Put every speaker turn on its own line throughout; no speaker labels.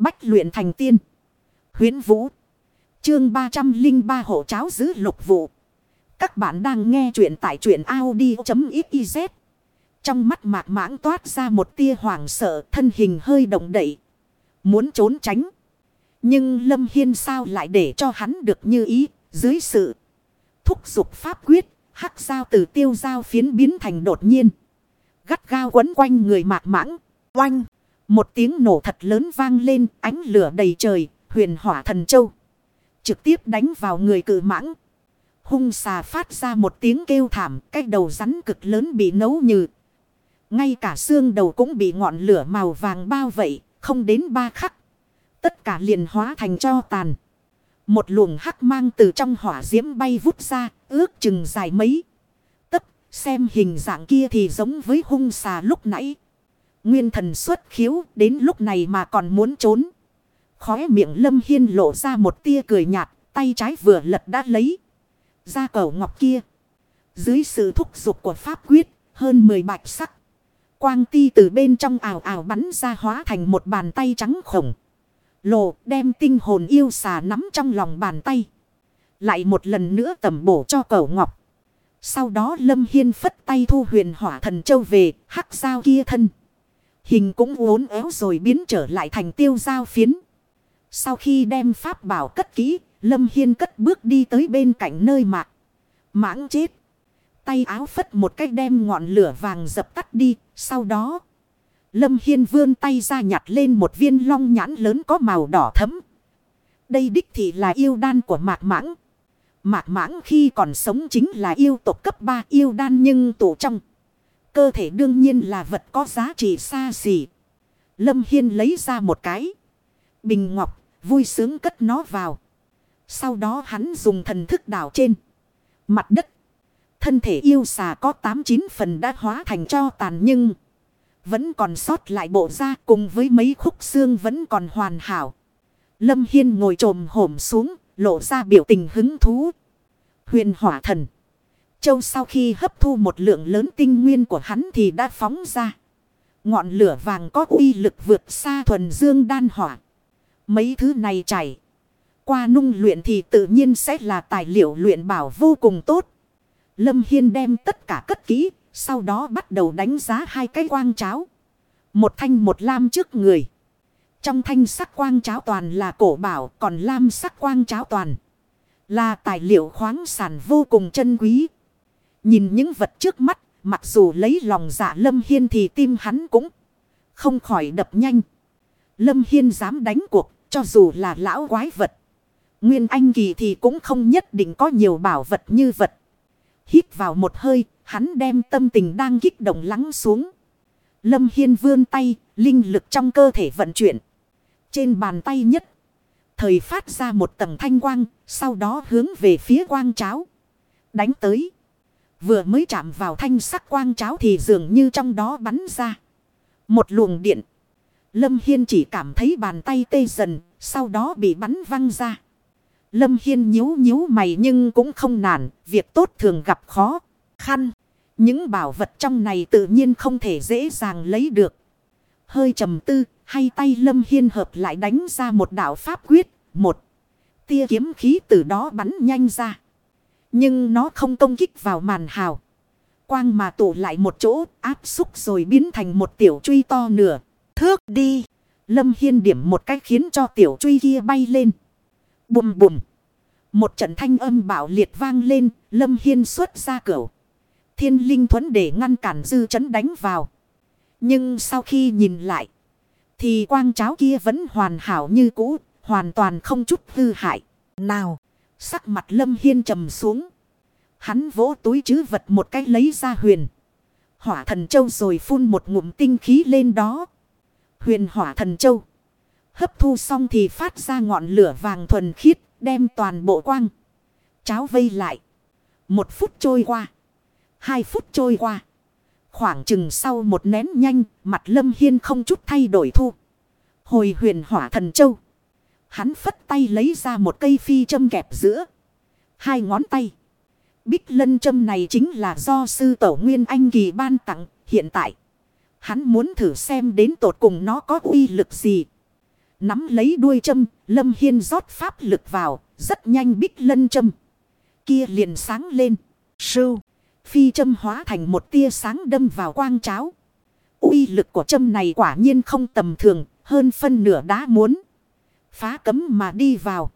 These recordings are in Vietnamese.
Bách luyện thành tiên. Huyến Vũ. Chương 303 hộ cháo giữ lục vụ. Các bạn đang nghe truyện tại truyện Audi.xyz. Trong mắt mạc mãng toát ra một tia hoảng sợ, thân hình hơi động đậy. Muốn trốn tránh. Nhưng Lâm Hiên sao lại để cho hắn được như ý, dưới sự thúc giục pháp quyết. Hắc sao từ tiêu dao phiến biến thành đột nhiên. Gắt gao quấn quanh người mạc mãng. Oanh. Một tiếng nổ thật lớn vang lên, ánh lửa đầy trời. Huyền hỏa thần châu. Trực tiếp đánh vào người cự mãng. Hung xà phát ra một tiếng kêu thảm. Cái đầu rắn cực lớn bị nấu như. Ngay cả xương đầu cũng bị ngọn lửa màu vàng bao vây. Không đến ba khắc. Tất cả liền hóa thành cho tàn. Một luồng hắc mang từ trong hỏa diễm bay vút ra. Ước chừng dài mấy. Tấp xem hình dạng kia thì giống với hung xà lúc nãy. Nguyên thần xuất khiếu, đến lúc này mà còn muốn trốn. Khóe miệng lâm hiên lộ ra một tia cười nhạt. Tay trái vừa lật đã lấy. Ra cầu ngọc kia. Dưới sự thúc giục của pháp quyết. Hơn 10 bạch sắc. Quang ti từ bên trong ảo ảo bắn ra hóa thành một bàn tay trắng khổng. lộ đem tinh hồn yêu xà nắm trong lòng bàn tay. Lại một lần nữa tẩm bổ cho cầu ngọc. Sau đó Lâm Hiên phất tay thu huyền hỏa thần châu về, hắc sao kia thân. Hình cũng uốn éo rồi biến trở lại thành tiêu giao phiến. Sau khi đem pháp bảo cất kỹ, Lâm Hiên cất bước đi tới bên cạnh nơi mạc. Mãng chết. Tay áo phất một cách đem ngọn lửa vàng dập tắt đi. Sau đó, Lâm Hiên vươn tay ra nhặt lên một viên long nhãn lớn có màu đỏ thấm. Đây đích thị là yêu đan của mạc mãng. Mạc mãng khi còn sống chính là yêu tộc cấp 3 yêu đan nhưng tụ trong. Cơ thể đương nhiên là vật có giá trị xa xỉ. Lâm Hiên lấy ra một cái. Bình ngọc, vui sướng cất nó vào. Sau đó hắn dùng thần thức đảo trên. Mặt đất. Thân thể yêu xà có 89 phần đã hóa thành cho tàn nhưng. Vẫn còn sót lại bộ da cùng với mấy khúc xương vẫn còn hoàn hảo. Lâm Hiên ngồi trồm hổm xuống, lộ ra biểu tình hứng thú. Huyền hỏa thần. Châu sau khi hấp thu một lượng lớn tinh nguyên của hắn thì đã phóng ra. Ngọn lửa vàng có uy lực vượt xa thuần dương đan hỏa. Mấy thứ này chảy. Qua nung luyện thì tự nhiên sẽ là tài liệu luyện bảo vô cùng tốt. Lâm Hiên đem tất cả cất kỹ. Sau đó bắt đầu đánh giá hai cái quang cháo. Một thanh một lam trước người. Trong thanh sắc quang cháo toàn là cổ bảo. Còn lam sắc quang cháo toàn. Là tài liệu khoáng sản vô cùng chân quý. Nhìn những vật trước mắt. Mặc dù lấy lòng giả Lâm Hiên thì tim hắn cũng không khỏi đập nhanh. Lâm Hiên dám đánh cuộc. Cho dù là lão quái vật. Nguyên Anh Kỳ thì cũng không nhất định có nhiều bảo vật như vật. Hít vào một hơi, hắn đem tâm tình đang kích động lắng xuống. Lâm Hiên vươn tay, linh lực trong cơ thể vận chuyển. Trên bàn tay nhất, thời phát ra một tầng thanh quang, sau đó hướng về phía quang cháo. Đánh tới. Vừa mới chạm vào thanh sắc quang cháo thì dường như trong đó bắn ra. Một luồng điện. Lâm Hiên chỉ cảm thấy bàn tay tê dần, sau đó bị bắn văng ra. Lâm Hiên nhíu nhíu mày nhưng cũng không nản, việc tốt thường gặp khó, khăn. Những bảo vật trong này tự nhiên không thể dễ dàng lấy được. Hơi trầm tư, hay tay Lâm Hiên hợp lại đánh ra một đạo pháp quyết, một tia kiếm khí từ đó bắn nhanh ra. Nhưng nó không công kích vào màn hào. Quang mà tụ lại một chỗ, áp xúc rồi biến thành một tiểu truy to nửa. Thước đi. Lâm Hiên điểm một cách khiến cho tiểu truy kia bay lên. Bùm bùm. Một trận thanh âm bạo liệt vang lên, Lâm Hiên xuất ra cửa. Thiên linh thuẫn để ngăn cản dư chấn đánh vào. Nhưng sau khi nhìn lại, thì quang cháo kia vẫn hoàn hảo như cũ, hoàn toàn không chút hư hại. Nào, sắc mặt Lâm Hiên trầm xuống. Hắn vỗ túi chứ vật một cách lấy ra huyền. Hỏa thần châu rồi phun một ngụm tinh khí lên đó. Huyền hỏa thần châu. Hấp thu xong thì phát ra ngọn lửa vàng thuần khiết, đem toàn bộ quang. Cháo vây lại. Một phút trôi qua. Hai phút trôi qua. Khoảng chừng sau một nén nhanh, mặt lâm hiên không chút thay đổi thu. Hồi huyền hỏa thần châu. Hắn phất tay lấy ra một cây phi châm kẹp giữa. Hai ngón tay. Bích lân châm này chính là do sư tổ Nguyên Anh Kỳ ban tặng hiện tại. Hắn muốn thử xem đến tột cùng nó có uy lực gì. Nắm lấy đuôi châm, Lâm Hiên rót pháp lực vào, rất nhanh bích lân châm. Kia liền sáng lên. Sưu, phi châm hóa thành một tia sáng đâm vào quang cháo. uy lực của châm này quả nhiên không tầm thường, hơn phân nửa đá muốn. Phá cấm mà đi vào.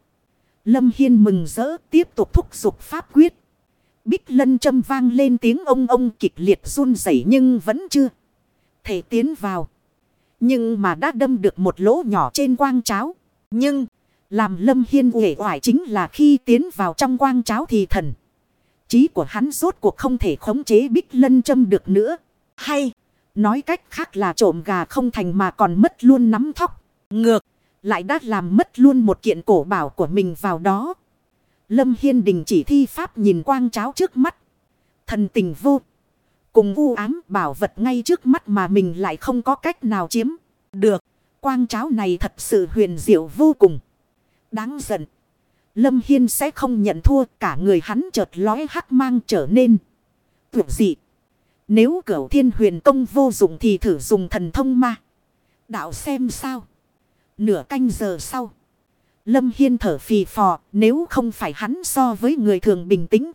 Lâm Hiên mừng rỡ tiếp tục thúc giục pháp quyết. Bích lân châm vang lên tiếng ông ông kịch liệt run rẩy nhưng vẫn chưa thể tiến vào. Nhưng mà đã đâm được một lỗ nhỏ trên quang cháo. Nhưng, làm Lâm Hiên uể oải chính là khi tiến vào trong quang cháo thì thần. Chí của hắn rốt cuộc không thể khống chế bích lân châm được nữa. Hay, nói cách khác là trộm gà không thành mà còn mất luôn nắm thóc. Ngược lại đã làm mất luôn một kiện cổ bảo của mình vào đó. Lâm Hiên đình chỉ thi pháp nhìn quang cháo trước mắt. Thần tình vô. Cùng u ám bảo vật ngay trước mắt mà mình lại không có cách nào chiếm. Được. Quang cháo này thật sự huyền diệu vô cùng. Đáng giận. Lâm Hiên sẽ không nhận thua. Cả người hắn chợt lói hắc mang trở nên. Tuyệt dị. Nếu cửu thiên huyền công vô dụng thì thử dùng thần thông ma. Đạo xem sao. Nửa canh giờ sau. Lâm Hiên thở phì phò. Nếu không phải hắn so với người thường bình tĩnh.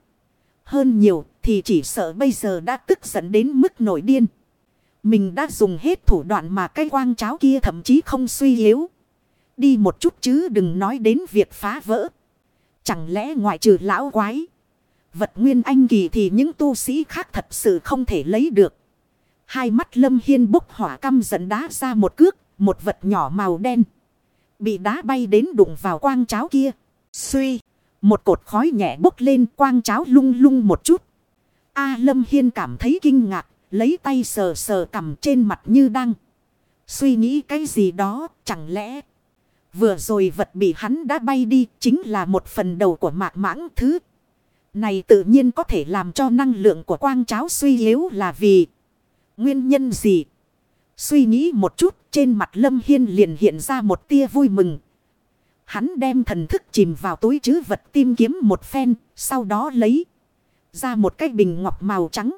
Hơn nhiều thì chỉ sợ bây giờ đã tức giận đến mức nổi điên. Mình đã dùng hết thủ đoạn mà cái quang cháo kia thậm chí không suy yếu. Đi một chút chứ đừng nói đến việc phá vỡ. Chẳng lẽ ngoại trừ lão quái. Vật nguyên anh kỳ thì những tu sĩ khác thật sự không thể lấy được. Hai mắt lâm hiên bốc hỏa căm giận đá ra một cước. Một vật nhỏ màu đen. Bị đá bay đến đụng vào quang cháo kia. Suy. Một cột khói nhẹ bốc lên, quang cháo lung lung một chút. A Lâm Hiên cảm thấy kinh ngạc. Lấy tay sờ sờ cầm trên mặt như đang. Suy nghĩ cái gì đó, chẳng lẽ. Vừa rồi vật bị hắn đã bay đi chính là một phần đầu của mạc mãng thứ. Này tự nhiên có thể làm cho năng lượng của quang cháo suy yếu là vì. Nguyên nhân gì? Suy nghĩ một chút, trên mặt Lâm Hiên liền hiện ra một tia vui mừng. Hắn đem thần thức chìm vào túi chứ vật tìm kiếm một phen. Sau đó lấy ra một cái bình ngọc màu trắng.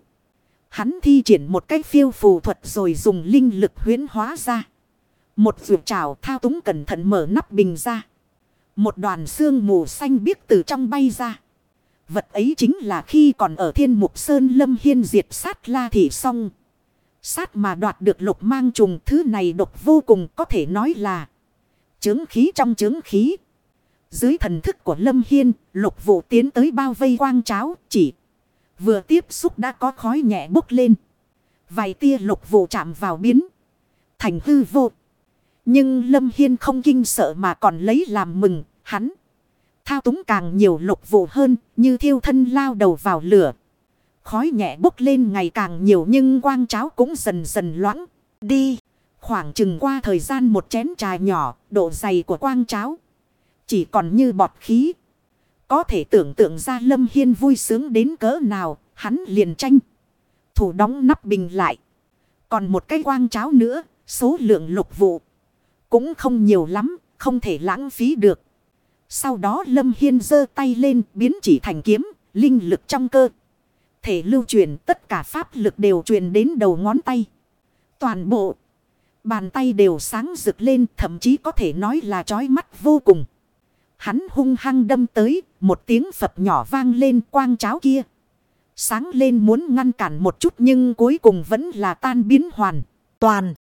Hắn thi triển một cái phiêu phù thuật rồi dùng linh lực huyến hóa ra. Một vượt trào thao túng cẩn thận mở nắp bình ra. Một đoàn xương mù xanh biếc từ trong bay ra. Vật ấy chính là khi còn ở thiên mục sơn lâm hiên diệt sát la thị xong. Sát mà đoạt được lục mang trùng, thứ này độc vô cùng, có thể nói là. Chứng khí trong chứng khí. Dưới thần thức của lâm hiên, lục vụ tiến tới bao vây quang cháo, chỉ. Vừa tiếp xúc đã có khói nhẹ bốc lên. Vài tia lục vụ chạm vào biến. Thành hư vô. Nhưng Lâm Hiên không kinh sợ mà còn lấy làm mừng. Hắn thao túng càng nhiều lục vụ hơn, như thiêu thân lao đầu vào lửa. Khói nhẹ bốc lên ngày càng nhiều nhưng quang cháo cũng dần dần loãng. Đi. Khoảng chừng qua thời gian một chén trà nhỏ, độ dày của quang cháo. Chỉ còn như bọt khí. Có thể tưởng tượng ra Lâm Hiên vui sướng đến cỡ nào, hắn liền tranh. Thủ đóng nắp bình lại. Còn một cái quang cháo nữa, số lượng lục vụ. Cũng không nhiều lắm, không thể lãng phí được. Sau đó Lâm Hiên giơ tay lên biến chỉ thành kiếm, linh lực trong cơ. Thể lưu truyền tất cả pháp lực đều truyền đến đầu ngón tay. Toàn bộ. Bàn tay đều sáng rực lên thậm chí có thể nói là chói mắt vô cùng. Hắn hung hăng đâm tới, một tiếng Phật nhỏ vang lên quang cháo kia. Sáng lên muốn ngăn cản một chút nhưng cuối cùng vẫn là tan biến hoàn toàn.